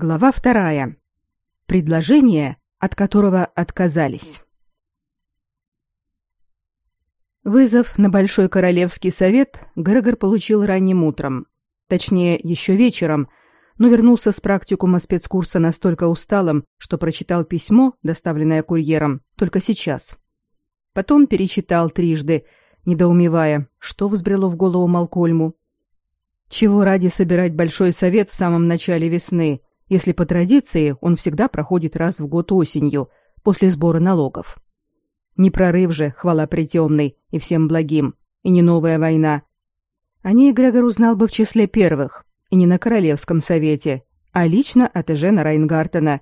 Глава вторая. Предложение, от которого отказались. Вызов на Большой Королевский совет Грегор получил ранним утром. Точнее, еще вечером, но вернулся с практикума спецкурса настолько усталым, что прочитал письмо, доставленное курьером, только сейчас. Потом перечитал трижды, недоумевая, что взбрело в голову Малкольму. Чего ради собирать Большой совет в самом начале весны – если по традиции он всегда проходит раз в год осенью, после сбора налогов. Не прорыв же, хвала притемной и всем благим, и не новая война. О ней Грегор узнал бы в числе первых, и не на Королевском совете, а лично от Эжена Райнгартена,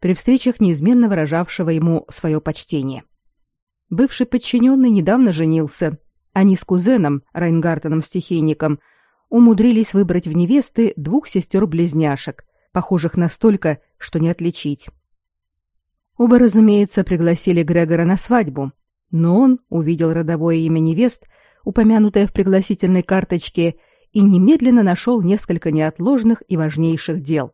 при встречах неизменно выражавшего ему свое почтение. Бывший подчиненный недавно женился. Они с кузеном, Райнгартеном-стихийником, умудрились выбрать в невесты двух сестер-близняшек, похожих настолько, что не отличить. Оба, разумеется, пригласили Грегора на свадьбу, но он увидел родовое имя невест, упомянутое в пригласительной карточке, и немедленно нашел несколько неотложных и важнейших дел.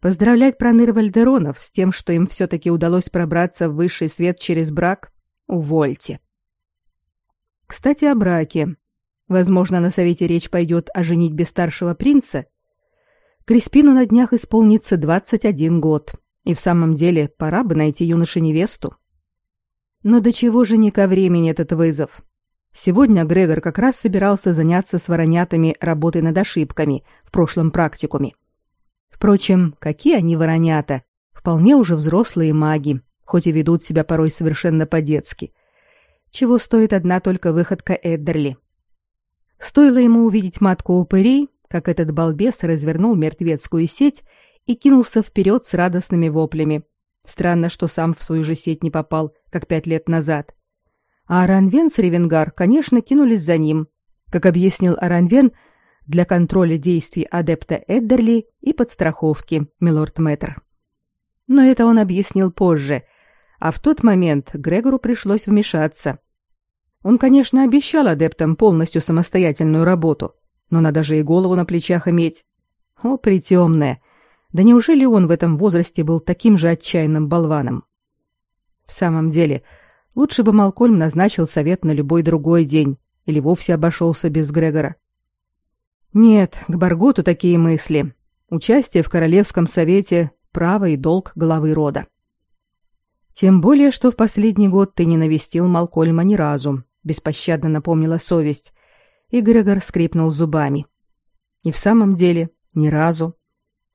Поздравлять проныр Вальдеронов с тем, что им все-таки удалось пробраться в высший свет через брак, увольте. Кстати, о браке. Возможно, на совете речь пойдет о женитьбе старшего принца Криспину на днях исполнится 21 год, и в самом деле пора бы найти юноше невесту. Но до чего же не ко времени этот вызов? Сегодня Грегор как раз собирался заняться с воронятами работой над ошибками в прошлом практикуме. Впрочем, какие они воронята? Вполне уже взрослые маги, хоть и ведут себя порой совершенно по-детски. Чего стоит одна только выходка Эддерли. Стоило ему увидеть матку упырей, как этот балбес развернул мертвецкую сеть и кинулся вперед с радостными воплями. Странно, что сам в свою же сеть не попал, как пять лет назад. А Аранвен с Ревенгар, конечно, кинулись за ним. Как объяснил Аранвен, для контроля действий адепта Эддерли и подстраховки, милорд Мэтр. Но это он объяснил позже, а в тот момент Грегору пришлось вмешаться. Он, конечно, обещал адептам полностью самостоятельную работу, но надо же и голову на плечах иметь. О, притемная! Да неужели он в этом возрасте был таким же отчаянным болваном? В самом деле, лучше бы Малкольм назначил совет на любой другой день или вовсе обошелся без Грегора. Нет, к Барготу такие мысли. Участие в Королевском совете – право и долг главы рода. Тем более, что в последний год ты не навестил Малкольма ни разу, беспощадно напомнила совесть – и Грегор скрипнул зубами. И в самом деле, ни разу.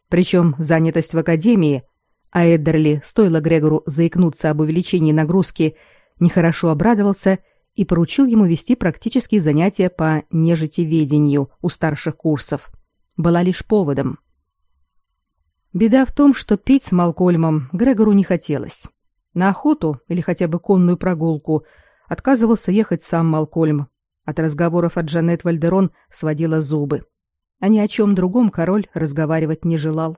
Причем занятость в академии, а Эддерли, стоило Грегору заикнуться об увеличении нагрузки, нехорошо обрадовался и поручил ему вести практические занятия по нежитеведению у старших курсов. Была лишь поводом. Беда в том, что пить с Малкольмом Грегору не хотелось. На охоту или хотя бы конную прогулку отказывался ехать сам Малкольм, от разговоров от Джанет Вальдерон сводила зубы. А ни о чем другом король разговаривать не желал.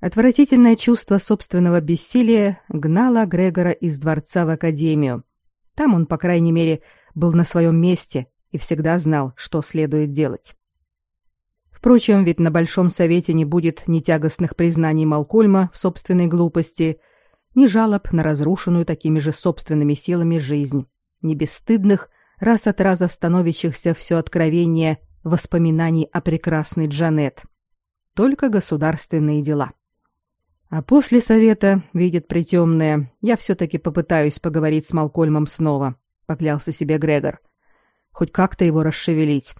Отвратительное чувство собственного бессилия гнало Грегора из дворца в академию. Там он, по крайней мере, был на своем месте и всегда знал, что следует делать. Впрочем, ведь на Большом Совете не будет ни тягостных признаний Малкольма в собственной глупости, ни жалоб на разрушенную такими же собственными силами жизнь, ни бесстыдных, раз от раза становящихся все откровение воспоминаний о прекрасной Джанет. Только государственные дела. А после совета, видит притемное, я все-таки попытаюсь поговорить с Малкольмом снова, поклялся себе Грегор. Хоть как-то его расшевелить.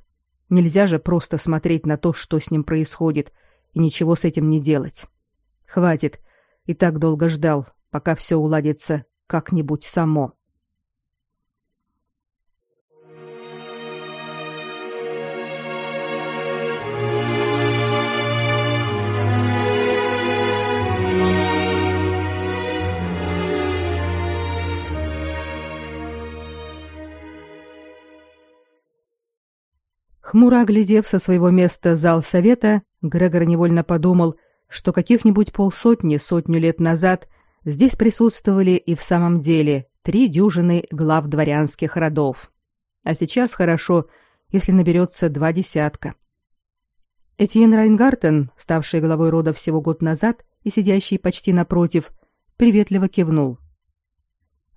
Нельзя же просто смотреть на то, что с ним происходит, и ничего с этим не делать. Хватит, и так долго ждал, пока все уладится как-нибудь само. Хмуро оглядев со своего места зал совета, Грегор невольно подумал, что каких-нибудь полсотни, сотню лет назад здесь присутствовали и в самом деле три дюжины глав дворянских родов. А сейчас хорошо, если наберется два десятка. Этьен Райнгартен, ставший главой рода всего год назад и сидящий почти напротив, приветливо кивнул.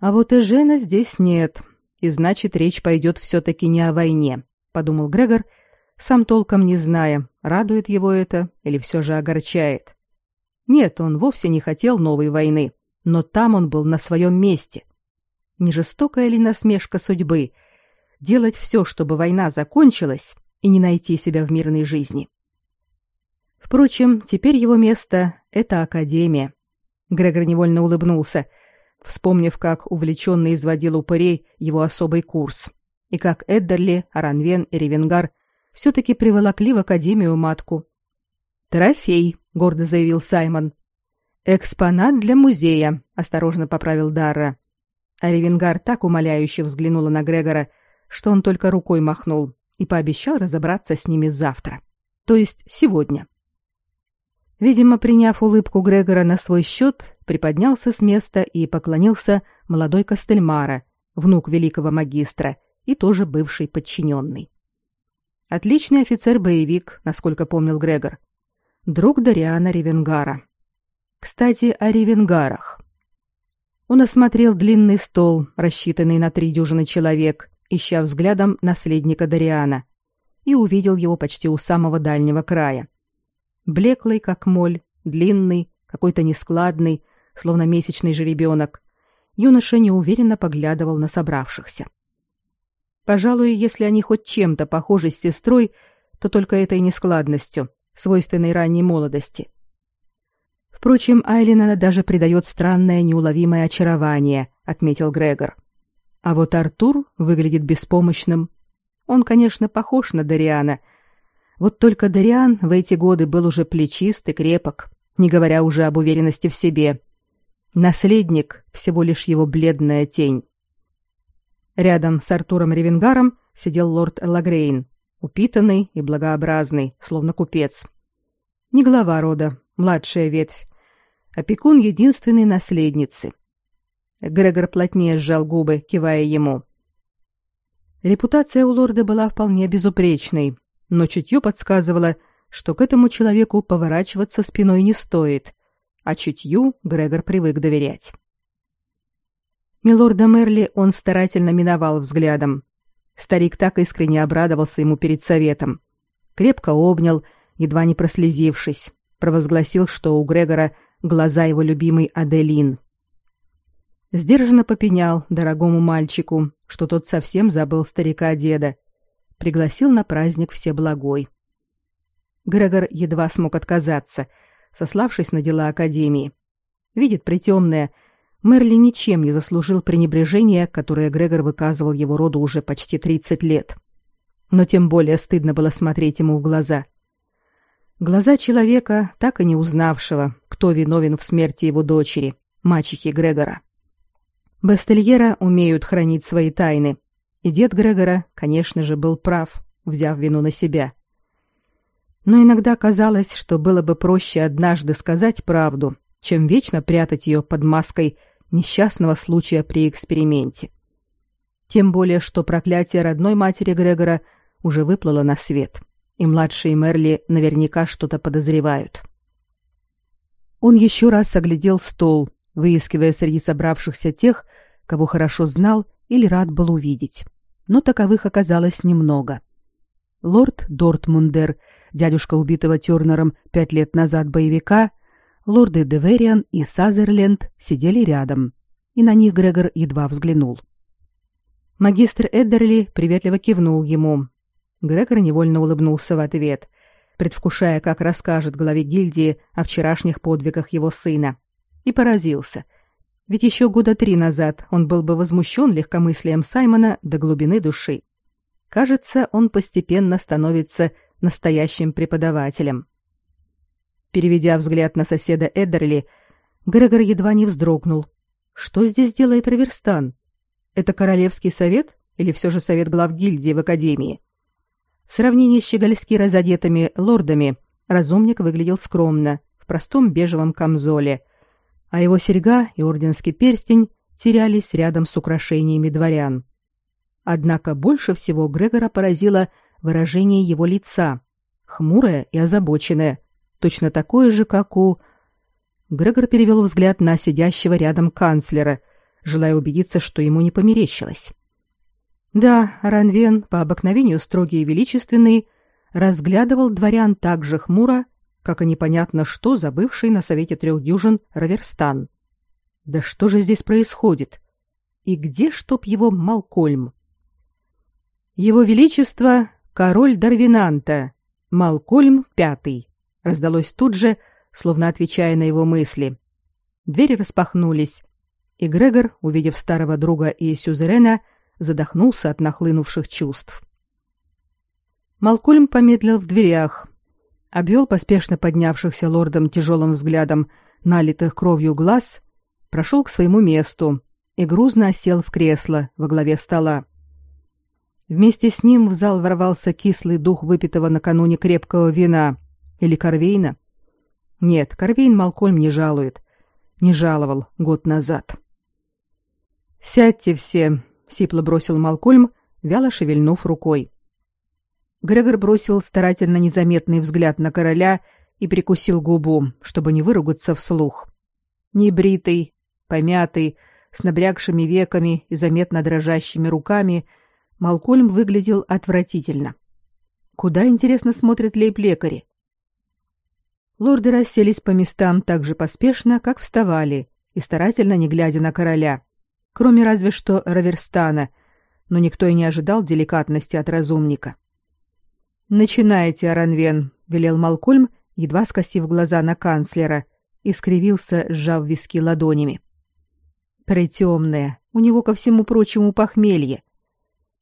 А вот и Жена здесь нет, и значит, речь пойдет все-таки не о войне, подумал Грегор, сам толком не зная, радует его это или все же огорчает. Нет, он вовсе не хотел новой войны, но там он был на своем месте. Не жестокая ли насмешка судьбы делать все, чтобы война закончилась и не найти себя в мирной жизни? Впрочем, теперь его место — это академия. Грегор невольно улыбнулся — вспомнив, как увлеченно изводил упырей его особый курс, и как Эддерли, Аранвен и Ревенгар все-таки приволокли в Академию матку. «Трофей», — гордо заявил Саймон. «Экспонат для музея», — осторожно поправил Дарра. А Ревенгар так умоляюще взглянула на Грегора, что он только рукой махнул и пообещал разобраться с ними завтра. То есть сегодня. Видимо, приняв улыбку Грегора на свой счет, приподнялся с места и поклонился молодой Костельмара, внук великого магистра и тоже бывший подчиненный. Отличный офицер-боевик, насколько помнил Грегор. Друг Дариана Ревенгара. Кстати, о Ревенгарах. Он осмотрел длинный стол, рассчитанный на три дюжины человек, ища взглядом наследника Дариана, и увидел его почти у самого дальнего края. Блеклый, как моль, длинный, какой-то нескладный, словно месячный жеребенок, юноша неуверенно поглядывал на собравшихся. Пожалуй, если они хоть чем-то похожи с сестрой, то только этой нескладностью, свойственной ранней молодости. Впрочем, Айлина даже придает странное неуловимое очарование, отметил Грегор. А вот Артур выглядит беспомощным. Он, конечно, похож на Дариана. Вот только Дариан в эти годы был уже плечист и крепок, не говоря уже об уверенности в себе. Наследник — всего лишь его бледная тень. Рядом с Артуром Ревенгаром сидел лорд Лагрейн, упитанный и благообразный, словно купец. Не глава рода, младшая ветвь, опекун единственной наследницы. Грегор плотнее сжал губы, кивая ему. Репутация у лорда была вполне безупречной, но чутье подсказывало, что к этому человеку поворачиваться спиной не стоит, а чутью Грегор привык доверять. Милорда Мерли он старательно миновал взглядом. Старик так искренне обрадовался ему перед советом. Крепко обнял, едва не прослезившись, провозгласил, что у Грегора глаза его любимой Аделин. Сдержанно попенял дорогому мальчику, что тот совсем забыл старика-деда. Пригласил на праздник Всеблагой. Грегор едва смог отказаться — сославшись на дела Академии. Видит притемное, Мерли ничем не заслужил пренебрежения, которое Грегор выказывал его роду уже почти 30 лет. Но тем более стыдно было смотреть ему в глаза. Глаза человека, так и не узнавшего, кто виновен в смерти его дочери, мачехи Грегора. Бастельера умеют хранить свои тайны, и дед Грегора, конечно же, был прав, взяв вину на себя – но иногда казалось, что было бы проще однажды сказать правду, чем вечно прятать ее под маской несчастного случая при эксперименте. Тем более, что проклятие родной матери Грегора уже выплыло на свет, и младшие Мерли наверняка что-то подозревают. Он еще раз оглядел стол, выискивая среди собравшихся тех, кого хорошо знал или рад был увидеть. Но таковых оказалось немного. Лорд Дортмундер — дядюшка убитого Тёрнером пять лет назад боевика, лорды Девериан и Сазерленд сидели рядом, и на них Грегор едва взглянул. Магистр Эддерли приветливо кивнул ему. Грегор невольно улыбнулся в ответ, предвкушая, как расскажет главе гильдии о вчерашних подвигах его сына, и поразился. Ведь еще года три назад он был бы возмущен легкомыслием Саймона до глубины души. Кажется, он постепенно становится настоящим преподавателем. Переведя взгляд на соседа Эддерли, Грегор едва не вздрогнул. Что здесь делает Раверстан? Это королевский совет или все же совет глав гильдии в академии? В сравнении с щегольски разодетыми лордами разумник выглядел скромно, в простом бежевом камзоле, а его серьга и орденский перстень терялись рядом с украшениями дворян. Однако больше всего Грегора поразило выражение его лица, хмурое и озабоченное, точно такое же, как у... Грегор перевел взгляд на сидящего рядом канцлера, желая убедиться, что ему не померещилось. Да, Ранвен, по обыкновению строгий и величественный, разглядывал дворян так же хмуро, как и непонятно что забывший на совете трех дюжин Раверстан. Да что же здесь происходит? И где, чтоб его Малкольм? Его Величество — король Дарвинанта, Малкольм Пятый, раздалось тут же, словно отвечая на его мысли. Двери распахнулись, и Грегор, увидев старого друга и сюзерена, задохнулся от нахлынувших чувств. Малкольм помедлил в дверях, обвел поспешно поднявшихся лордом тяжелым взглядом налитых кровью глаз, прошел к своему месту и грузно осел в кресло во главе стола. Вместе с ним в зал ворвался кислый дух выпитого накануне крепкого вина или корвейна. Нет, корвейн Малкольм не жалует. Не жаловал год назад. «Сядьте все», — сипло бросил Малкольм, вяло шевельнув рукой. Грегор бросил старательно незаметный взгляд на короля и прикусил губу, чтобы не выругаться вслух. Небритый, помятый, с набрякшими веками и заметно дрожащими руками — Малкольм выглядел отвратительно. Куда, интересно, смотрят лейб-лекари? Лорды расселись по местам так же поспешно, как вставали, и старательно не глядя на короля, кроме разве что Раверстана, но никто и не ожидал деликатности от разумника. «Начинайте, Аранвен», — велел Малкольм, едва скосив глаза на канцлера, и скривился, сжав виски ладонями. «Притемное, у него ко всему прочему похмелье.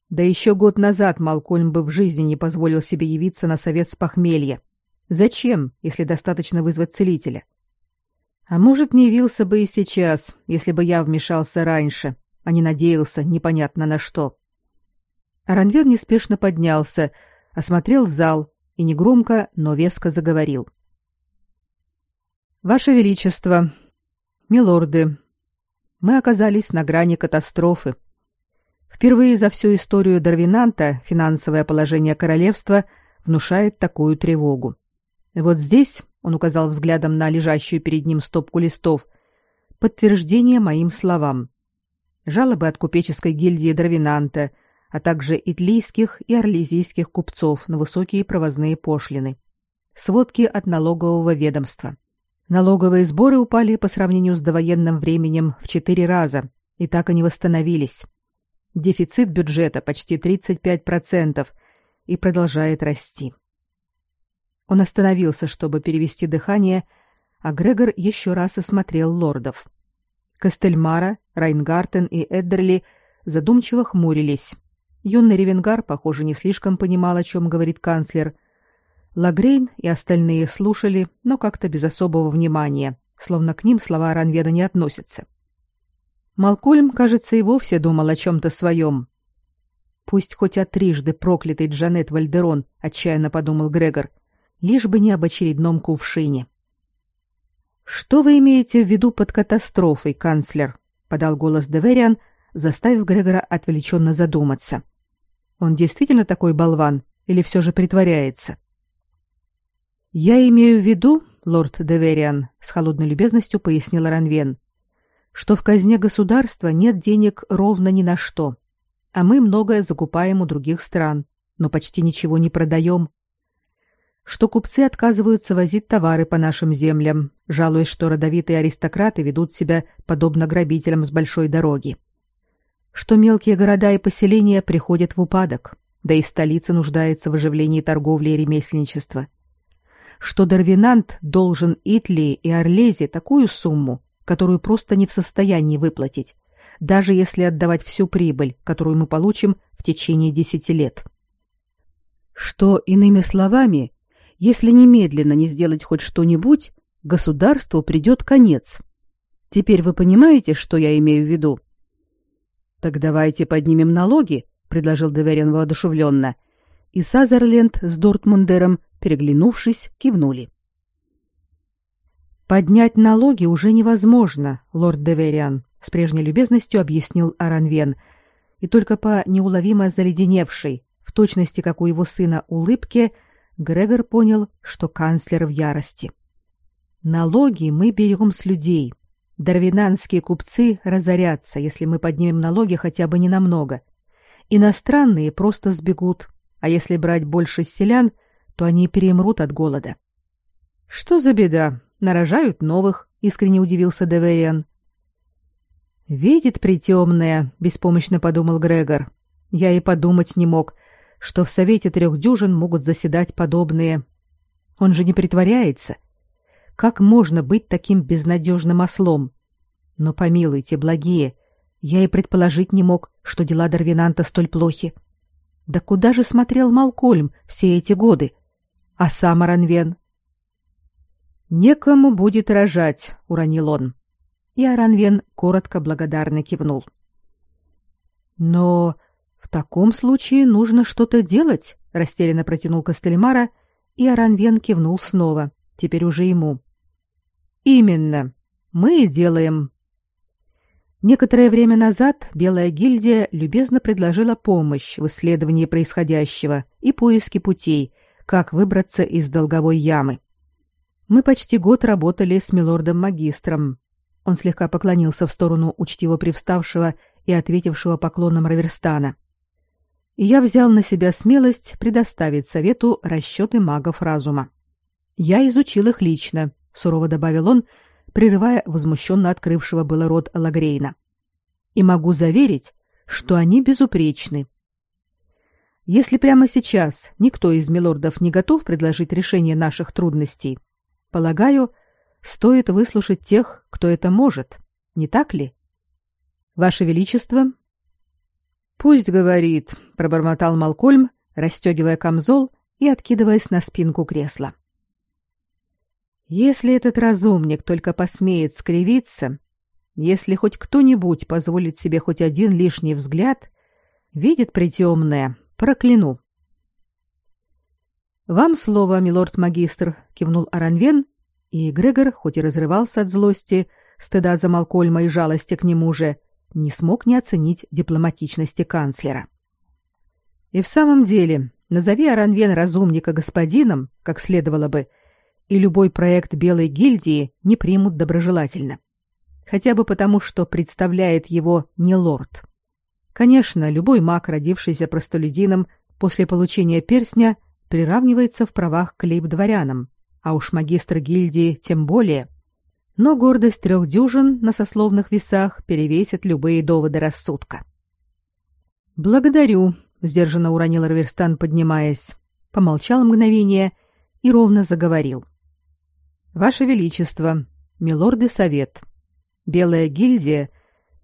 Да еще год назад Малкольм бы в жизни не позволил себе явиться на совет с похмелья. Зачем, если достаточно вызвать целителя? А может, не явился бы и сейчас, если бы я вмешался раньше, а не надеялся непонятно на что. Ранвер неспешно поднялся, осмотрел зал и негромко, но веско заговорил. «Ваше Величество, милорды, мы оказались на грани катастрофы. Впервые за всю историю Дарвинанта финансовое положение королевства внушает такую тревогу. Вот здесь, он указал взглядом на лежащую перед ним стопку листов, подтверждение моим словам. Жалобы от купеческой гильдии Дарвинанта, а также итлийских и орлезийских купцов на высокие провозные пошлины. Сводки от налогового ведомства. Налоговые сборы упали по сравнению с довоенным временем в четыре раза и так и не восстановились. Дефицит бюджета почти 35% и продолжает расти. Он остановился, чтобы перевести дыхание, а Грегор еще раз осмотрел лордов. Костельмара, Райнгартен и Эддерли задумчиво хмурились. Юный Ревенгар, похоже, не слишком понимал, о чем говорит канцлер. Лагрейн и остальные слушали, но как-то без особого внимания, словно к ним слова Ранведа не относятся. Малкольм, кажется, и вовсе думал о чем-то своем. Пусть хоть от трижды проклятый Джанет Вальдерон, отчаянно подумал Грегор, лишь бы не об очередном кувшине. Что вы имеете в виду под катастрофой, канцлер? подал голос Девериан, заставив Грегора отвлеченно задуматься. Он действительно такой болван или все же притворяется? Я имею в виду, лорд Девериан, с холодной любезностью пояснил Ранвен, что в казне государства нет денег ровно ни на что, а мы многое закупаем у других стран, но почти ничего не продаем. Что купцы отказываются возить товары по нашим землям, жалуясь, что родовитые аристократы ведут себя подобно грабителям с большой дороги. Что мелкие города и поселения приходят в упадок, да и столица нуждается в оживлении торговли и ремесленничества. Что Дарвинант должен Итлии и Орлезе такую сумму, которую просто не в состоянии выплатить, даже если отдавать всю прибыль, которую мы получим в течение десяти лет. Что, иными словами, если немедленно не сделать хоть что-нибудь, государству придет конец. Теперь вы понимаете, что я имею в виду? Так давайте поднимем налоги, предложил Деверен воодушевленно, и Сазерленд с Дортмундером, переглянувшись, кивнули. Поднять налоги уже невозможно, лорд Девериан, с прежней любезностью объяснил Аранвен, и только по неуловимо заледеневшей, в точности как у его сына, улыбке Грегор понял, что канцлер в ярости. Налоги мы берем с людей. Дарвинанские купцы разорятся, если мы поднимем налоги хотя бы не намного. Иностранные просто сбегут, а если брать больше селян, то они перемрут от голода. Что за беда? Нарожают новых, искренне удивился Девериан. Видит притемная, беспомощно подумал Грегор. Я и подумать не мог, что в совете трех дюжин могут заседать подобные. Он же не притворяется. Как можно быть таким безнадежным ослом? Но помилуйте, благие, я и предположить не мог, что дела Дарвинанта столь плохи. Да куда же смотрел Малкольм все эти годы? А сам Аранвен? Некому будет рожать, уронил он. И Аранвен коротко благодарно кивнул. Но в таком случае нужно что-то делать, растерянно протянул Костельмара, и Аранвен кивнул снова, теперь уже ему. Именно. Мы и делаем. Некоторое время назад Белая гильдия любезно предложила помощь в исследовании происходящего и поиске путей, как выбраться из долговой ямы. Мы почти год работали с милордом-магистром. Он слегка поклонился в сторону учтиво привставшего и ответившего поклоном Раверстана и я взял на себя смелость предоставить совету расчеты магов разума. Я изучил их лично, сурово добавил он, прерывая возмущенно открывшего было рот Лагрейна. И могу заверить, что они безупречны. Если прямо сейчас никто из милордов не готов предложить решение наших трудностей, полагаю, стоит выслушать тех, кто это может, не так ли? Ваше величество, Пусть говорит, пробормотал Малкольм, расстегивая камзол и откидываясь на спинку кресла. Если этот разумник только посмеет скривиться, если хоть кто-нибудь позволит себе хоть один лишний взгляд, видит притемное, прокляну. Вам слово, милорд-магистр, кивнул Аранвен, и Грегор, хоть и разрывался от злости, стыда за Малкольма и жалости к нему же, не смог не оценить дипломатичности канцлера. И в самом деле, назови Аранвен разумника господином, как следовало бы, и любой проект Белой гильдии не примут доброжелательно. Хотя бы потому, что представляет его не лорд. Конечно, любой маг, родившийся простолюдином после получения перстня, приравнивается в правах к лейб-дворянам, а уж магистр гильдии тем более но гордость трех дюжин на сословных весах перевесит любые доводы рассудка. «Благодарю», — сдержанно уронил Раверстан, поднимаясь. Помолчал мгновение и ровно заговорил. «Ваше Величество, милорды совет, Белая гильдия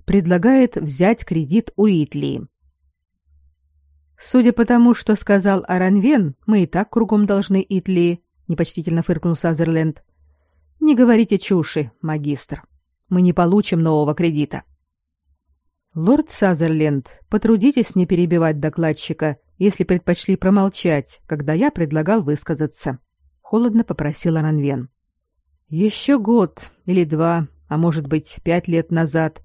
предлагает взять кредит у Итли. Судя по тому, что сказал Аранвен, мы и так кругом должны Итли, непочтительно фыркнул Сазерленд. Не говорите чуши, магистр. Мы не получим нового кредита. Лорд Сазерленд, потрудитесь не перебивать докладчика, если предпочли промолчать, когда я предлагал высказаться, холодно попросил Ранвен. Еще год или два, а может быть, пять лет назад,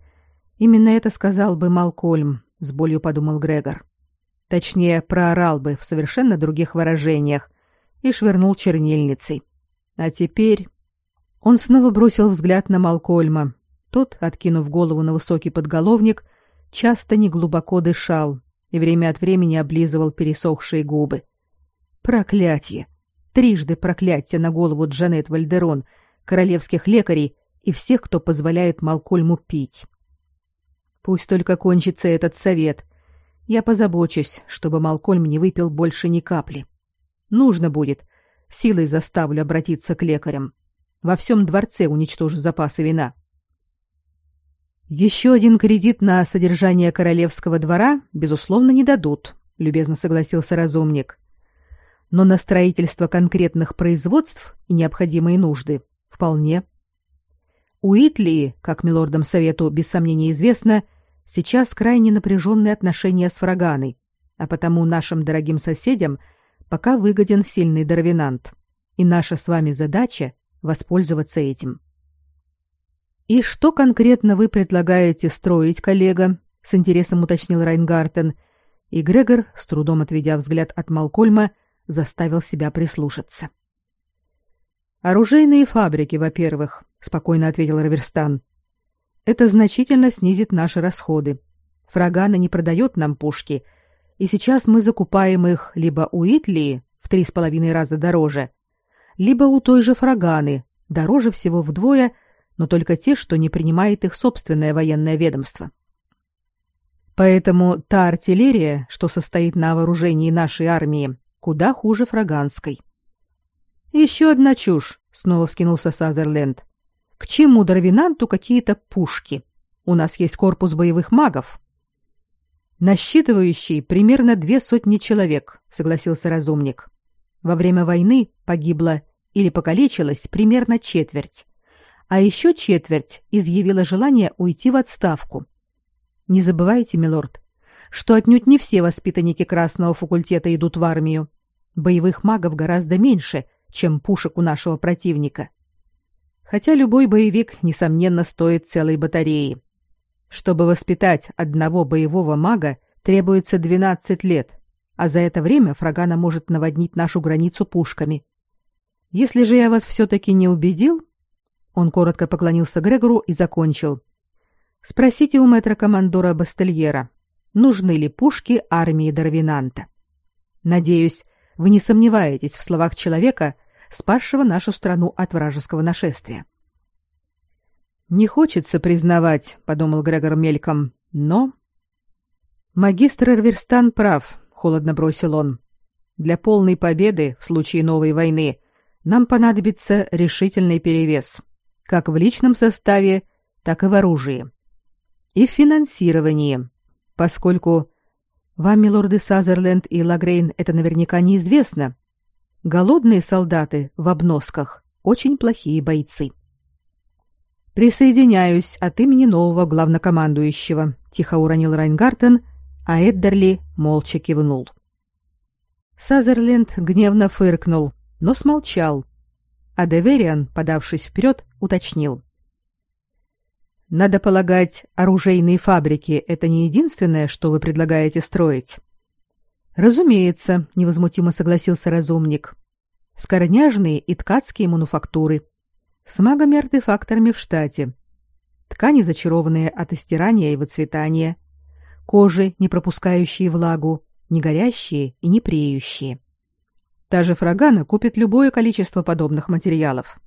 именно это сказал бы Малкольм, с болью подумал Грегор. Точнее, проорал бы в совершенно других выражениях и швырнул чернильницей. А теперь он снова бросил взгляд на Малкольма. Тот, откинув голову на высокий подголовник, часто неглубоко дышал и время от времени облизывал пересохшие губы. Проклятие! Трижды проклятие на голову Джанет Вальдерон, королевских лекарей и всех, кто позволяет Малкольму пить. Пусть только кончится этот совет. Я позабочусь, чтобы Малкольм не выпил больше ни капли. Нужно будет, силой заставлю обратиться к лекарям во всем дворце уничтожу запасы вина. Еще один кредит на содержание королевского двора, безусловно, не дадут, любезно согласился разумник. Но на строительство конкретных производств и необходимые нужды вполне. У Итли, как милордам совету без сомнения известно, сейчас крайне напряженные отношения с Фраганой, а потому нашим дорогим соседям пока выгоден сильный дарвинант. И наша с вами задача воспользоваться этим. И что конкретно вы предлагаете строить, коллега? с интересом уточнил Райнгартен, и Грегор, с трудом отведя взгляд от Малкольма, заставил себя прислушаться. Оружейные фабрики, во-первых, спокойно ответил Раверстан. Это значительно снизит наши расходы. Фрагана не продает нам пушки, и сейчас мы закупаем их либо у Итлии в три с половиной раза дороже, либо у той же Фраганы, дороже всего вдвое, но только те, что не принимает их собственное военное ведомство. Поэтому та артиллерия, что состоит на вооружении нашей армии, куда хуже фраганской. Еще одна чушь, снова вскинулся Сазерленд. К чему Дарвинанту какие-то пушки? У нас есть корпус боевых магов. Насчитывающий примерно две сотни человек, согласился разумник. Во время войны погибло или покалечилось примерно четверть, а еще четверть изъявила желание уйти в отставку. Не забывайте, милорд, что отнюдь не все воспитанники Красного факультета идут в армию. Боевых магов гораздо меньше, чем пушек у нашего противника. Хотя любой боевик несомненно стоит целой батареи. Чтобы воспитать одного боевого мага, требуется 12 лет, а за это время Фрагана может наводнить нашу границу пушками. Если же я вас все-таки не убедил, он коротко поклонился Грегору и закончил. Спросите у мэтра-командора Бастельера, нужны ли пушки армии Дарвинанта. Надеюсь, вы не сомневаетесь в словах человека, спасшего нашу страну от вражеского нашествия. Не хочется признавать, подумал Грегор мельком, но магистр Эрверстан прав, холодно бросил он. Для полной победы в случае новой войны нам понадобится решительный перевес, как в личном составе, так и в оружии и в финансировании, поскольку вам, милорды Сазерленд и Лагрейн, это наверняка неизвестно. Голодные солдаты в обносках очень плохие бойцы. Присоединяюсь от имени нового главнокомандующего, тихо уронил Райнгартен, а Эддерли молча кивнул. Сазерленд гневно фыркнул, но смолчал, а Девериан, подавшись вперед, уточнил: надо полагать, оружейные фабрики это не единственное, что вы предлагаете строить. Разумеется, невозмутимо согласился разумник. Скорняжные и ткацкие мануфактуры с магами-артефакторами в штате. Ткани, зачарованные от истирания и выцветания, кожи, не пропускающие влагу, не горящие и не преющие. Та же Фрагана купит любое количество подобных материалов.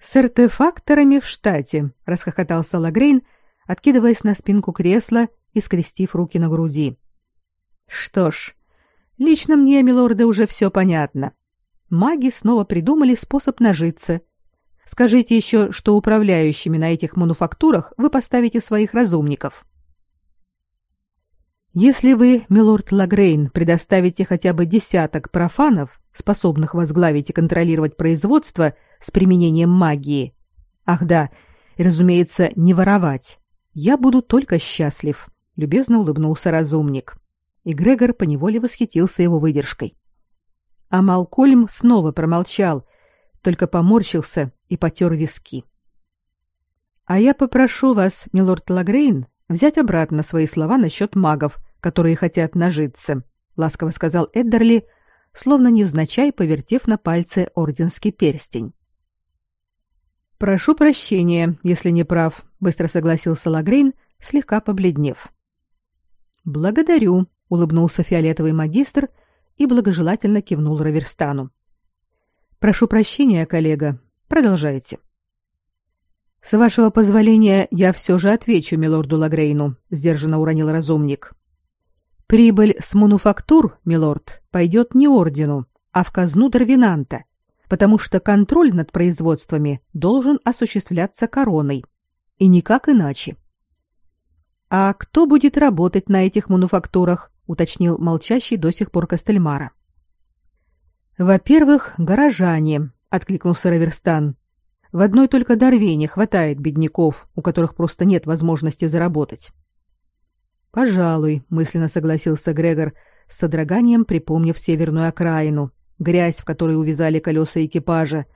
С артефакторами в штате, расхохотался Лагрейн, откидываясь на спинку кресла и скрестив руки на груди. Что ж, лично мне, милорды, уже все понятно. Маги снова придумали способ нажиться. Скажите еще, что управляющими на этих мануфактурах вы поставите своих разумников. Если вы, милорд Лагрейн, предоставите хотя бы десяток профанов, способных возглавить и контролировать производство с применением магии. Ах да, разумеется, не воровать. Я буду только счастлив, любезно улыбнулся разумник. И Грегор поневоле восхитился его выдержкой. А Малкольм снова промолчал, только поморщился и потер виски. А я попрошу вас, милорд Лагрейн, взять обратно свои слова насчет магов, которые хотят нажиться, ласково сказал Эддерли, словно невзначай повертев на пальце орденский перстень. Прошу прощения, если не прав, быстро согласился Лагрейн, слегка побледнев. Благодарю, улыбнулся фиолетовый магистр и благожелательно кивнул Раверстану. Прошу прощения, коллега. Продолжайте. С вашего позволения, я все же отвечу милорду Лагрейну, сдержанно уронил разумник. Прибыль с мануфактур, милорд, пойдет не ордену, а в казну Дарвинанта потому что контроль над производствами должен осуществляться короной, и никак иначе. А кто будет работать на этих мануфактурах, уточнил молчащий до сих пор Костельмара. Во-первых, горожане, откликнулся Раверстан. В одной только Дарвине хватает бедняков, у которых просто нет возможности заработать. Пожалуй, мысленно согласился Грегор, с содроганием припомнив северную окраину, грязь, в которой увязали колеса экипажа,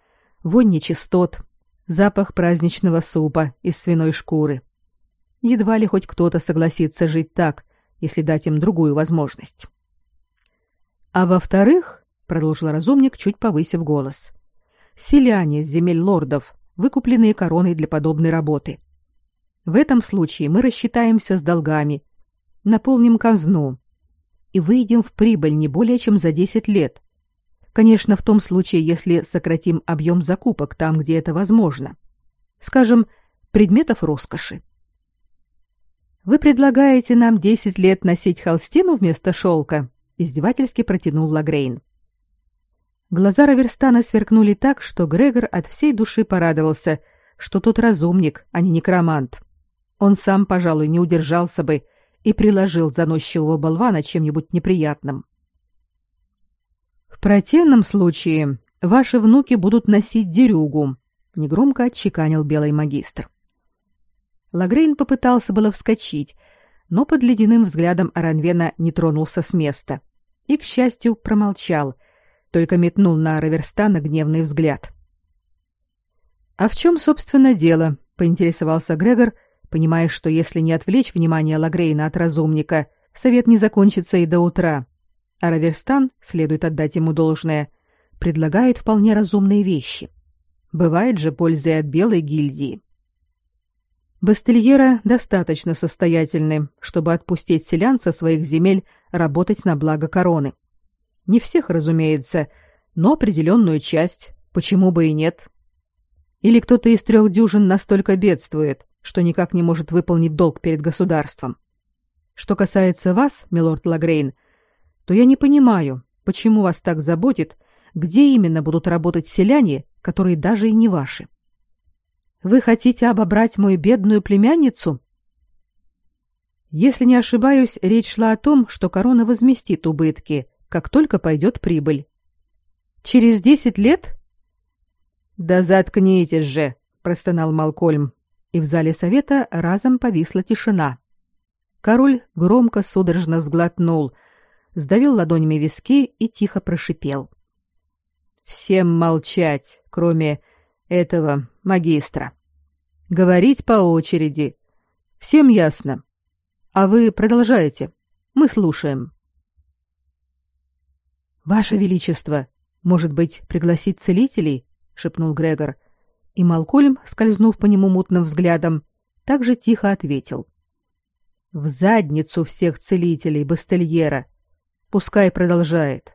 вонь нечистот, запах праздничного супа из свиной шкуры. Едва ли хоть кто-то согласится жить так, если дать им другую возможность. А во-вторых, продолжил разумник, чуть повысив голос, селяне с земель лордов, выкупленные короной для подобной работы. В этом случае мы рассчитаемся с долгами, наполним казну и выйдем в прибыль не более чем за 10 лет. Конечно, в том случае, если сократим объем закупок там, где это возможно. Скажем, предметов роскоши. Вы предлагаете нам 10 лет носить холстину вместо шелка? издевательски протянул Лагрейн. Глаза Раверстана сверкнули так, что Грегор от всей души порадовался, что тот разумник, а не некромант. Он сам, пожалуй, не удержался бы и приложил заносчивого болвана чем-нибудь неприятным. В противном случае ваши внуки будут носить дерюгу, негромко отчеканил белый магистр. Лагрейн попытался было вскочить, но под ледяным взглядом Аранвена не тронулся с места и, к счастью, промолчал, только метнул на Раверстана гневный взгляд. «А в чем, собственно, дело?» — поинтересовался Грегор, понимая, что если не отвлечь внимание Лагрейна от разумника, совет не закончится и до утра а Раверстан, следует отдать ему должное, предлагает вполне разумные вещи. Бывает же польза от белой гильдии. Бастельера достаточно состоятельны, чтобы отпустить селян со своих земель работать на благо короны. Не всех, разумеется, но определенную часть, почему бы и нет. Или кто-то из трех дюжин настолько бедствует, что никак не может выполнить долг перед государством. Что касается вас, милорд Лагрейн, то я не понимаю, почему вас так заботит, где именно будут работать селяне, которые даже и не ваши. Вы хотите обобрать мою бедную племянницу? Если не ошибаюсь, речь шла о том, что корона возместит убытки, как только пойдет прибыль. Через десять лет? Да заткнитесь же, простонал Малкольм, и в зале совета разом повисла тишина. Король громко судорожно сглотнул, сдавил ладонями виски и тихо прошипел. «Всем молчать, кроме этого магистра. Говорить по очереди. Всем ясно. А вы продолжаете. Мы слушаем». «Ваше Величество, может быть, пригласить целителей?» — шепнул Грегор. И Малкольм, скользнув по нему мутным взглядом, также тихо ответил. «В задницу всех целителей Бастельера Пускай продолжает.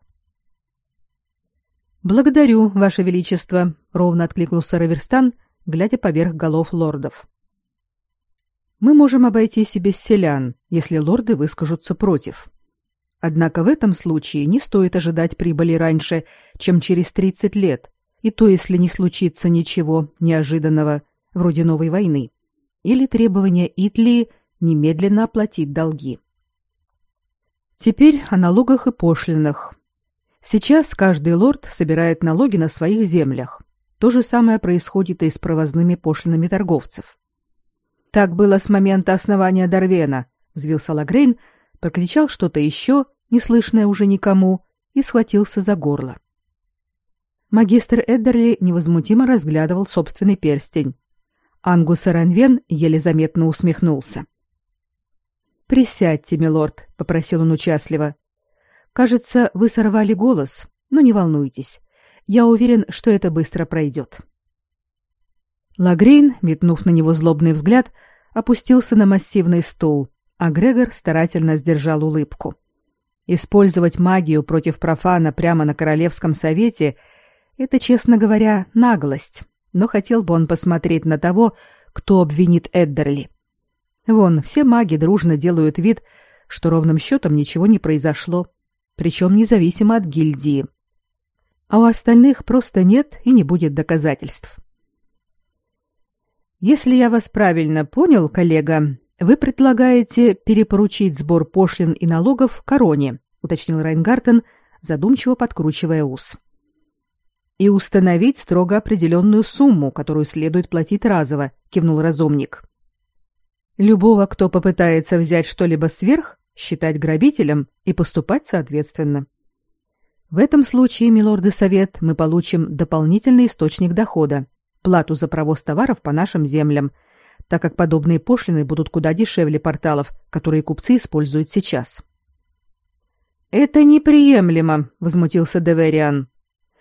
Благодарю, ваше величество, ровно откликнулся Раверстан, глядя поверх голов лордов. Мы можем обойтись и без селян, если лорды выскажутся против. Однако в этом случае не стоит ожидать прибыли раньше, чем через 30 лет, и то, если не случится ничего неожиданного, вроде новой войны, или требования Итли немедленно оплатить долги. Теперь о налогах и пошлинах. Сейчас каждый лорд собирает налоги на своих землях. То же самое происходит и с провозными пошлинами торговцев. Так было с момента основания Дарвена, взвился Лагрейн, прокричал что-то еще, неслышное уже никому, и схватился за горло. Магистр Эддерли невозмутимо разглядывал собственный перстень. Ангус Ранвен еле заметно усмехнулся. — «Присядьте, милорд», — попросил он участливо. «Кажется, вы сорвали голос, но не волнуйтесь. Я уверен, что это быстро пройдет». Лагрейн, метнув на него злобный взгляд, опустился на массивный стул, а Грегор старательно сдержал улыбку. Использовать магию против профана прямо на королевском совете — это, честно говоря, наглость, но хотел бы он посмотреть на того, кто обвинит Эддерли. Вон, все маги дружно делают вид, что ровным счетом ничего не произошло, причем независимо от гильдии. А у остальных просто нет и не будет доказательств. Если я вас правильно понял, коллега, вы предлагаете перепоручить сбор пошлин и налогов короне, уточнил Райнгартен, задумчиво подкручивая ус. И установить строго определенную сумму, которую следует платить разово, кивнул разумник. Любого, кто попытается взять что-либо сверх, считать грабителем и поступать соответственно. В этом случае, милорды совет, мы получим дополнительный источник дохода, плату за провоз товаров по нашим землям, так как подобные пошлины будут куда дешевле порталов, которые купцы используют сейчас. Это неприемлемо, возмутился Девериан.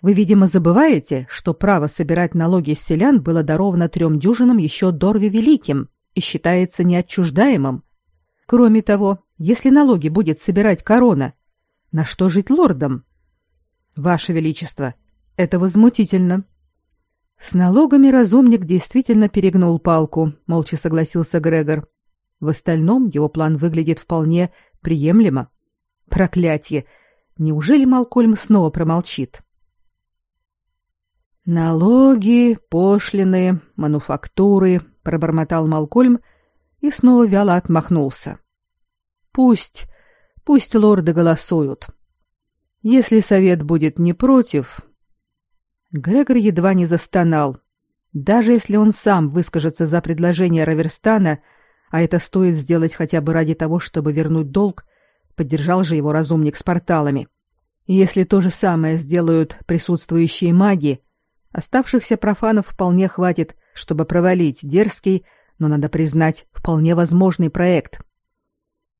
Вы, видимо, забываете, что право собирать налоги с селян было даровано трем дюжинам еще Дорве Великим и считается неотчуждаемым. Кроме того, если налоги будет собирать корона, на что жить лордам? Ваше величество, это возмутительно. С налогами разумник действительно перегнул палку, молча согласился Грегор. В остальном его план выглядит вполне приемлемо. Проклятье! Неужели Малкольм снова промолчит? Налоги, пошлины, мануфактуры, пробормотал Малкольм и снова вяло отмахнулся. Пусть, пусть лорды голосуют. Если совет будет не против, Грегор едва не застонал. Даже если он сам выскажется за предложение Раверстана, а это стоит сделать хотя бы ради того, чтобы вернуть долг, Поддержал же его разумник с порталами. И если то же самое сделают присутствующие маги, оставшихся профанов вполне хватит, чтобы провалить дерзкий, но надо признать, вполне возможный проект.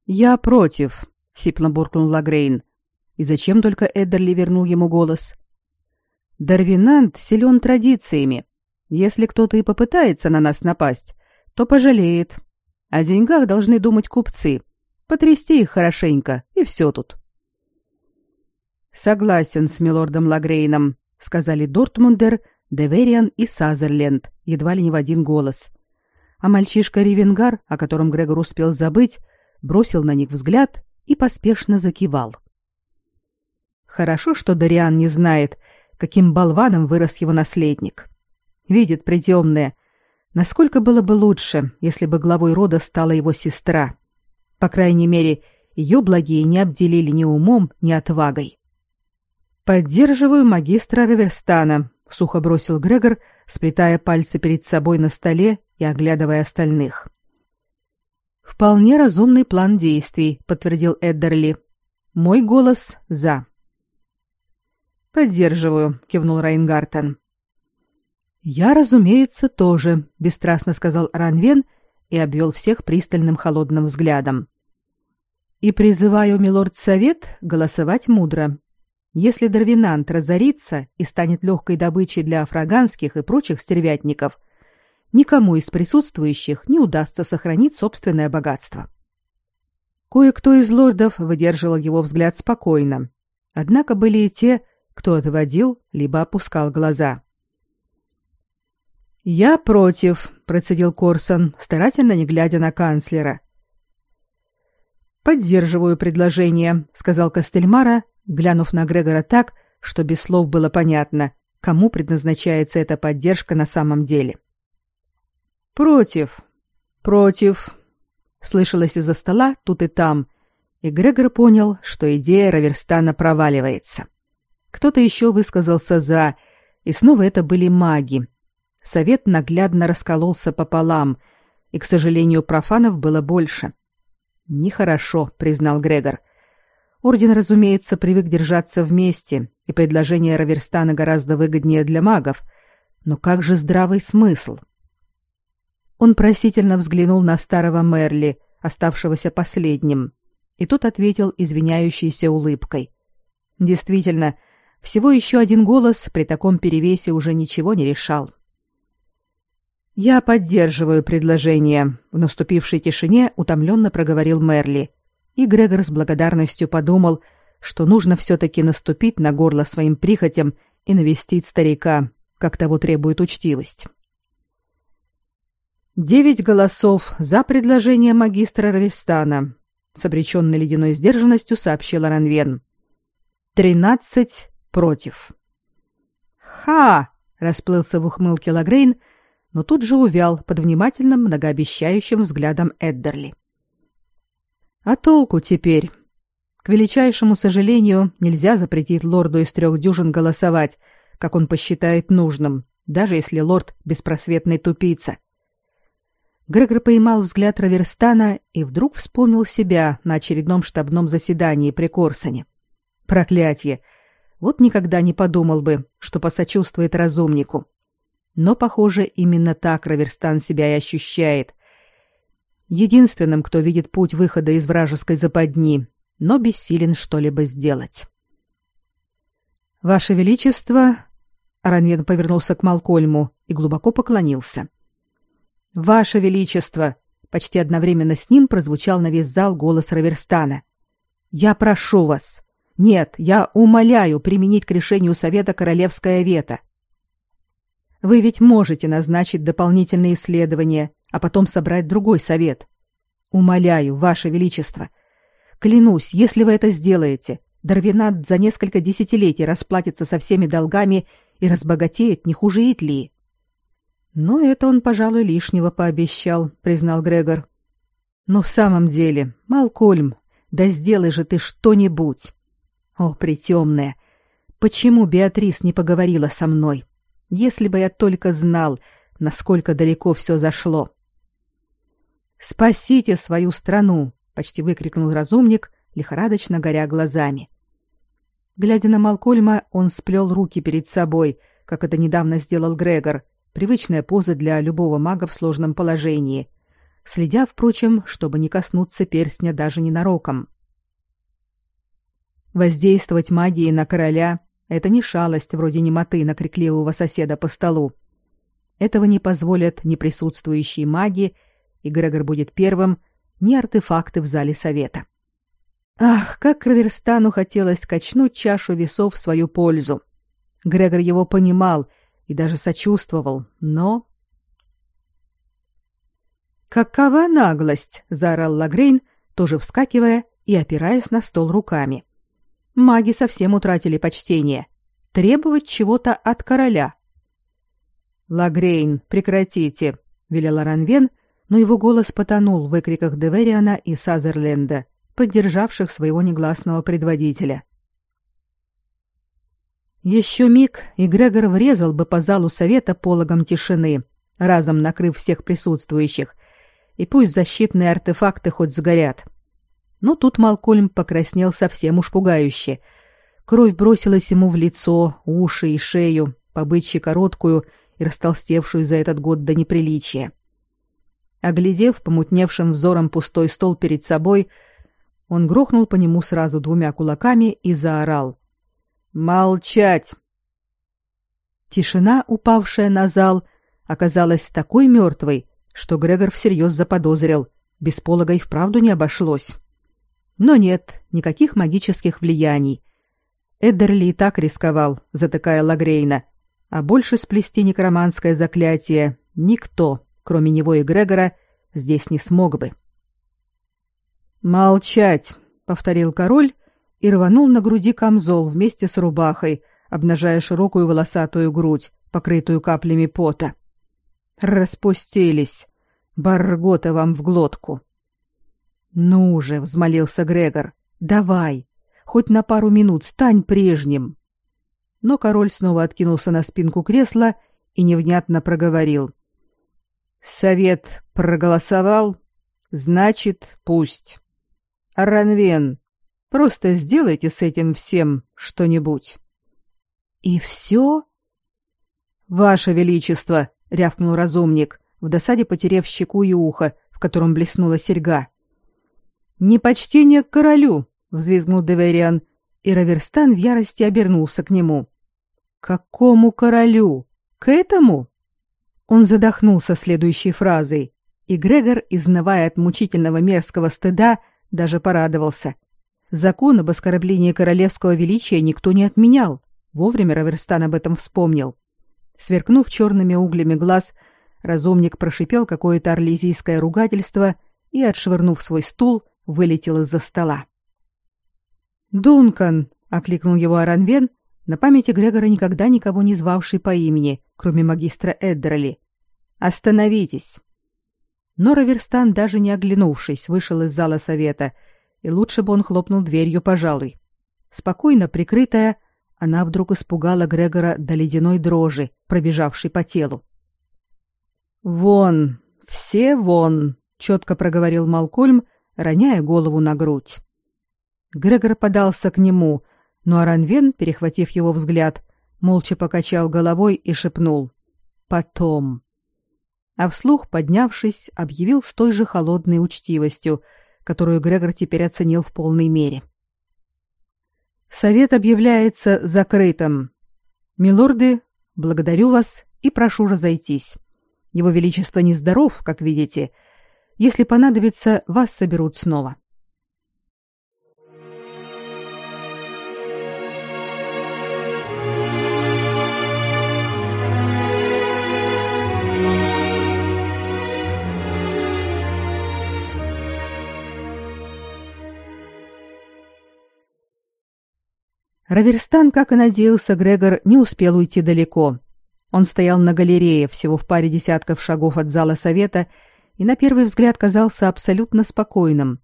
Я против, сипло буркнул Лагрейн. И зачем только Эддерли вернул ему голос? Дарвинант силен традициями. Если кто-то и попытается на нас напасть, то пожалеет. О деньгах должны думать купцы, Потрясти их хорошенько, и все тут. Согласен с милордом Лагрейном, сказали Дортмундер, Девериан и Сазерленд, едва ли не в один голос. А мальчишка Ривенгар, о котором Грегор успел забыть, бросил на них взгляд и поспешно закивал. Хорошо, что Дариан не знает, каким болваном вырос его наследник. Видит притемное. Насколько было бы лучше, если бы главой рода стала его сестра. По крайней мере, ее благие не обделили ни умом, ни отвагой. «Поддерживаю магистра Раверстана», — сухо бросил Грегор, сплетая пальцы перед собой на столе и оглядывая остальных. «Вполне разумный план действий», — подтвердил Эддерли. «Мой голос «за». «Поддерживаю», — кивнул Райнгартен. «Я, разумеется, тоже», — бесстрастно сказал Ранвен и обвел всех пристальным холодным взглядом. И призываю милорд совет голосовать мудро. Если Дарвинант разорится и станет легкой добычей для афраганских и прочих стервятников, никому из присутствующих не удастся сохранить собственное богатство. Кое-кто из лордов выдерживал его взгляд спокойно, однако были и те, кто отводил либо опускал глаза. «Я против», — процедил Корсон, старательно не глядя на канцлера. «Поддерживаю предложение», — сказал Костельмара, глянув на Грегора так, что без слов было понятно, кому предназначается эта поддержка на самом деле. «Против. Против», — слышалось из-за стола тут и там, и Грегор понял, что идея Раверстана проваливается. Кто-то еще высказался «за», и снова это были маги. Совет наглядно раскололся пополам, и, к сожалению, профанов было больше. Нехорошо, признал Грегор. Орден, разумеется, привык держаться вместе, и предложение Раверстана гораздо выгоднее для магов. Но как же здравый смысл? Он просительно взглянул на старого Мерли, оставшегося последним, и тот ответил извиняющейся улыбкой. Действительно, всего еще один голос при таком перевесе уже ничего не решал. Я поддерживаю предложение, в наступившей тишине утомленно проговорил Мерли. И Грегор с благодарностью подумал, что нужно все таки наступить на горло своим прихотям и навестить старика, как того требует учтивость. Девять голосов за предложение магистра Равистана, с обреченной ледяной сдержанностью сообщил Ранвен. Тринадцать против. «Ха!» — расплылся в ухмылке Лагрейн, но тут же увял под внимательным многообещающим взглядом Эддерли. А толку теперь? К величайшему сожалению, нельзя запретить лорду из трех дюжин голосовать, как он посчитает нужным, даже если лорд беспросветный тупица. Грегор поймал взгляд Раверстана и вдруг вспомнил себя на очередном штабном заседании при Корсоне. Проклятье! Вот никогда не подумал бы, что посочувствует разумнику. Но, похоже, именно так Раверстан себя и ощущает. Единственным, кто видит путь выхода из вражеской западни, но бессилен что-либо сделать. Ваше величество, Аранвен повернулся к Малкольму и глубоко поклонился. Ваше величество, почти одновременно с ним прозвучал на весь зал голос Раверстана. Я прошу вас, нет, я умоляю применить к решению совета королевское вето. Вы ведь можете назначить дополнительные исследования, а потом собрать другой совет. Умоляю, ваше величество, клянусь, если вы это сделаете, Дарвинат за несколько десятилетий расплатится со всеми долгами и разбогатеет не хуже Итлии. Но это он, пожалуй, лишнего пообещал, признал Грегор. Но в самом деле, Малкольм, да сделай же ты что-нибудь. О, притемная, почему Беатрис не поговорила со мной? Если бы я только знал, насколько далеко все зашло. Спасите свою страну, почти выкрикнул разумник, лихорадочно горя глазами. Глядя на Малкольма, он сплел руки перед собой, как это недавно сделал Грегор, привычная поза для любого мага в сложном положении, следя, впрочем, чтобы не коснуться перстня даже ненароком. Воздействовать магией на короля — это не шалость вроде немоты на крикливого соседа по столу. Этого не позволят ни присутствующие маги, и Грегор будет первым, ни артефакты в зале совета. Ах, как Раверстану хотелось качнуть чашу весов в свою пользу. Грегор его понимал и даже сочувствовал, но... «Какова наглость!» — заорал Лагрейн, тоже вскакивая и опираясь на стол руками. «Маги совсем утратили почтение. Требовать чего-то от короля». «Лагрейн, прекратите!» — велел Ранвен, но его голос потонул в выкриках Девериана и Сазерленда, поддержавших своего негласного предводителя. Еще миг, и Грегор врезал бы по залу совета пологом тишины, разом накрыв всех присутствующих, и пусть защитные артефакты хоть сгорят. Но тут Малкольм покраснел совсем уж пугающе. Кровь бросилась ему в лицо, уши и шею, побычьи короткую и растолстевшую за этот год до неприличия. Оглядев помутневшим взором пустой стол перед собой, он грохнул по нему сразу двумя кулаками и заорал. «Молчать!» Тишина, упавшая на зал, оказалась такой мертвой, что Грегор всерьез заподозрил, без полога и вправду не обошлось. Но нет, никаких магических влияний. Эддерли и так рисковал, затыкая Лагрейна, а больше сплести некроманское заклятие никто, кроме него и Грегора, здесь не смог бы. «Молчать!» — повторил король и рванул на груди камзол вместе с рубахой, обнажая широкую волосатую грудь, покрытую каплями пота. «Распустились! Баргота вам в глотку!» «Ну же!» — взмолился Грегор. «Давай! Хоть на пару минут стань прежним!» Но король снова откинулся на спинку кресла и невнятно проговорил. «Совет проголосовал? Значит, пусть!» Ранвен, просто сделайте с этим всем что-нибудь. И все? Ваше величество, рявкнул разумник, в досаде потеряв щеку и ухо, в котором блеснула серьга. Непочтение к королю, взвизгнул Девериан, и Раверстан в ярости обернулся к нему. Какому королю? К этому? Он задохнулся следующей фразой, и Грегор, изнывая от мучительного мерзкого стыда, даже порадовался. Закон об оскорблении королевского величия никто не отменял. Вовремя Раверстан об этом вспомнил. Сверкнув черными углями глаз, разумник прошипел какое-то орлезийское ругательство и, отшвырнув свой стул, вылетел из-за стола. «Дункан!» — окликнул его Аранвен, на памяти Грегора никогда никого не звавший по имени, кроме магистра Эддерли. «Остановитесь!» Но Раверстан, даже не оглянувшись, вышел из зала совета, и лучше бы он хлопнул дверью, пожалуй. Спокойно прикрытая, она вдруг испугала Грегора до ледяной дрожи, пробежавшей по телу. «Вон! Все вон!» — четко проговорил Малкольм, роняя голову на грудь. Грегор подался к нему, но Аранвен, перехватив его взгляд, молча покачал головой и шепнул «Потом» а вслух, поднявшись, объявил с той же холодной учтивостью, которую Грегор теперь оценил в полной мере. Совет объявляется закрытым. Милорды, благодарю вас и прошу разойтись. Его величество нездоров, как видите. Если понадобится, вас соберут снова. Раверстан, как и надеялся Грегор, не успел уйти далеко. Он стоял на галерее, всего в паре десятков шагов от зала совета, и на первый взгляд казался абсолютно спокойным.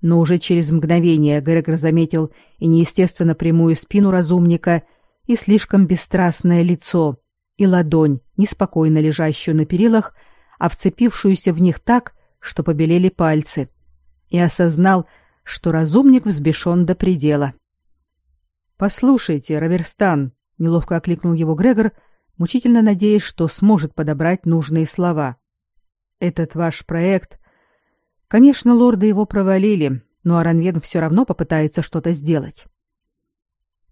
Но уже через мгновение Грегор заметил и неестественно прямую спину разумника, и слишком бесстрастное лицо, и ладонь, неспокойно лежащую на перилах, а вцепившуюся в них так, что побелели пальцы, и осознал, что разумник взбешен до предела. Послушайте, Раверстан, неловко окликнул его Грегор, мучительно надеясь, что сможет подобрать нужные слова. Этот ваш проект, конечно, лорды его провалили, но Аранвен все равно попытается что-то сделать.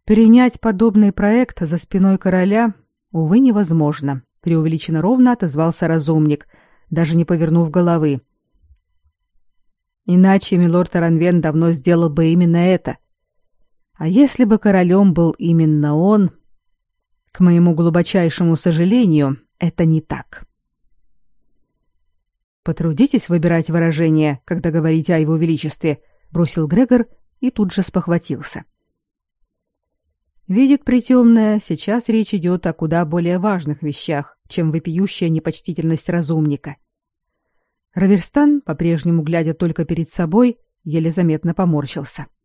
Принять подобный проект за спиной короля увы невозможно, преувеличенно ровно отозвался разумник, даже не повернув головы. Иначе милорд Аранвен давно сделал бы именно это. А если бы королем был именно он, к моему глубочайшему сожалению, это не так. Потрудитесь выбирать выражение, когда говорите о его величестве, бросил Грегор и тут же спохватился. Видит притемное, сейчас речь идет о куда более важных вещах, чем вопиющая непочтительность разумника. Раверстан, по-прежнему глядя только перед собой, еле заметно поморщился. —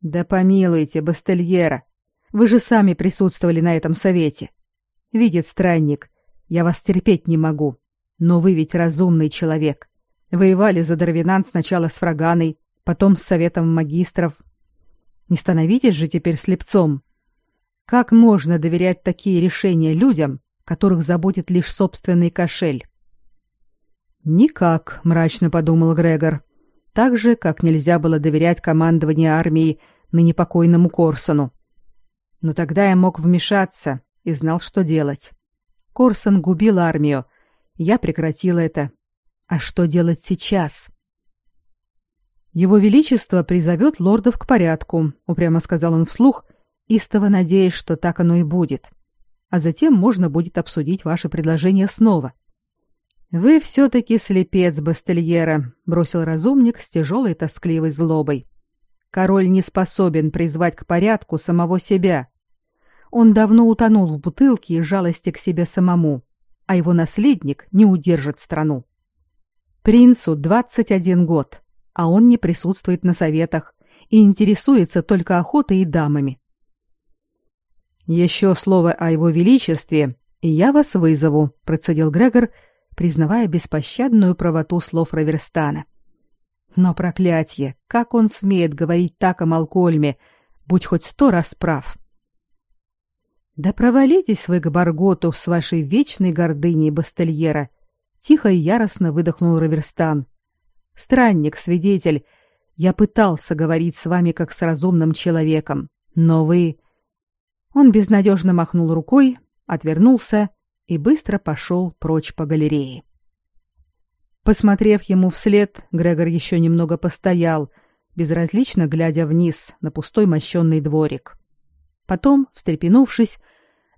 да помилуйте, Бастельера. Вы же сами присутствовали на этом совете. Видит странник, я вас терпеть не могу. Но вы ведь разумный человек. Воевали за Дарвинан сначала с Фраганой, потом с советом магистров. Не становитесь же теперь слепцом. Как можно доверять такие решения людям, которых заботит лишь собственный кошель? Никак, мрачно подумал Грегор. Так же, как нельзя было доверять командованию армией ныне покойному Корсону. Но тогда я мог вмешаться и знал, что делать. Корсон губил армию. Я прекратил это. А что делать сейчас? Его величество призовет лордов к порядку, упрямо сказал он вслух, истово надеясь, что так оно и будет. А затем можно будет обсудить ваше предложение снова. Вы все таки слепец Бастельера, бросил разумник с тяжелой тоскливой злобой. Король не способен призвать к порядку самого себя. Он давно утонул в бутылке из жалости к себе самому, а его наследник не удержит страну. Принцу 21 год, а он не присутствует на советах и интересуется только охотой и дамами. Еще слово о его величестве, и я вас вызову, процедил Грегор, признавая беспощадную правоту слов Раверстана. Но проклятье, как он смеет говорить так о Малкольме, будь хоть сто раз прав. Да провалитесь вы к Барготу с вашей вечной гордыней Бастельера, тихо и яростно выдохнул Раверстан. Странник, свидетель, я пытался говорить с вами как с разумным человеком, но вы Он безнадежно махнул рукой, отвернулся и быстро пошел прочь по галерее. Посмотрев ему вслед, Грегор еще немного постоял, безразлично глядя вниз на пустой мощенный дворик. Потом, встрепенувшись,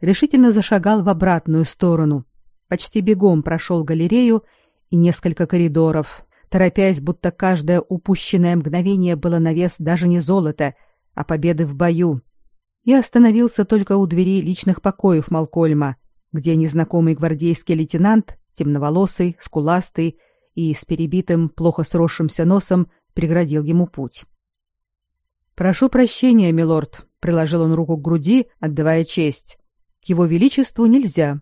решительно зашагал в обратную сторону, почти бегом прошел галерею и несколько коридоров, торопясь, будто каждое упущенное мгновение было на вес даже не золота, а победы в бою, и остановился только у двери личных покоев Малкольма, где незнакомый гвардейский лейтенант, темноволосый, скуластый, и с перебитым, плохо сросшимся носом преградил ему путь. «Прошу прощения, милорд», — приложил он руку к груди, отдавая честь. «К его величеству нельзя».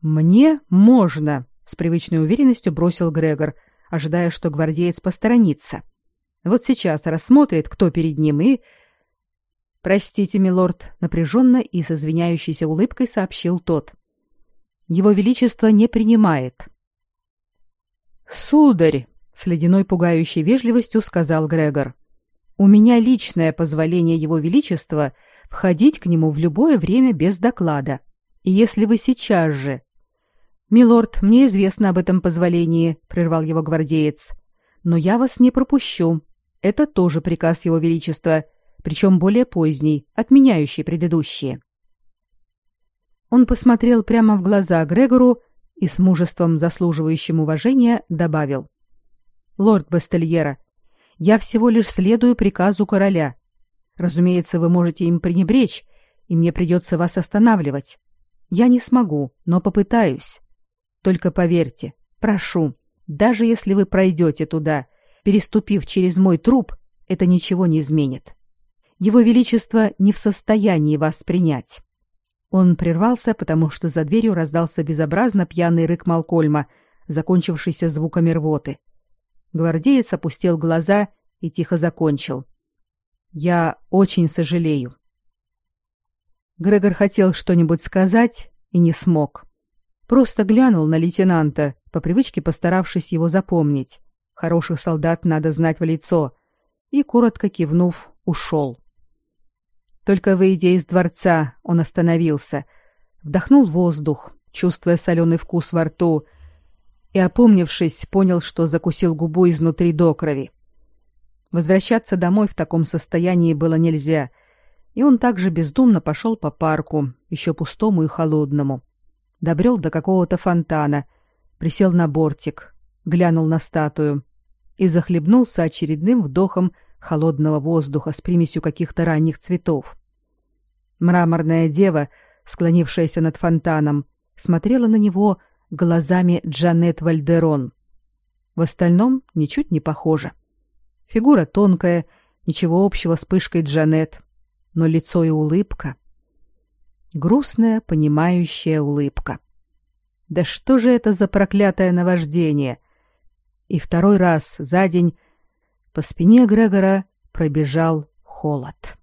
«Мне можно», — с привычной уверенностью бросил Грегор, ожидая, что гвардеец посторонится. «Вот сейчас рассмотрит, кто перед ним, и...» «Простите, милорд», — напряженно и с извиняющейся улыбкой сообщил тот. «Его величество не принимает». «Сударь!» — с ледяной пугающей вежливостью сказал Грегор. У меня личное позволение его величества входить к нему в любое время без доклада. И если вы сейчас же Милорд, мне известно об этом позволении, прервал его гвардеец. Но я вас не пропущу. Это тоже приказ его величества, причем более поздний, отменяющий предыдущие. Он посмотрел прямо в глаза Грегору и с мужеством, заслуживающим уважения, добавил: "Лорд Бастельера, я всего лишь следую приказу короля. Разумеется, вы можете им пренебречь, и мне придется вас останавливать. Я не смогу, но попытаюсь. Только поверьте, прошу, даже если вы пройдете туда, переступив через мой труп, это ничего не изменит. Его величество не в состоянии вас принять. Он прервался, потому что за дверью раздался безобразно пьяный рык Малкольма, закончившийся звуками рвоты. Гвардеец опустил глаза и тихо закончил. Я очень сожалею. Грегор хотел что-нибудь сказать и не смог. Просто глянул на лейтенанта, по привычке постаравшись его запомнить. Хороших солдат надо знать в лицо. И коротко кивнув, ушел. Только выйдя из дворца, он остановился, вдохнул воздух, чувствуя соленый вкус во рту, и, опомнившись, понял, что закусил губу изнутри до крови. Возвращаться домой в таком состоянии было нельзя, и он также бездумно пошел по парку, еще пустому и холодному. Добрел до какого-то фонтана, присел на бортик, глянул на статую и захлебнулся очередным вдохом холодного воздуха с примесью каких-то ранних цветов. Мраморная дева, склонившаяся над фонтаном, смотрела на него глазами Джанет Вальдерон. В остальном ничуть не похоже. Фигура тонкая, ничего общего с пышкой Джанет, но лицо и улыбка. Грустная, понимающая улыбка. Да что же это за проклятое наваждение? И второй раз за день по спине Грегора пробежал холод.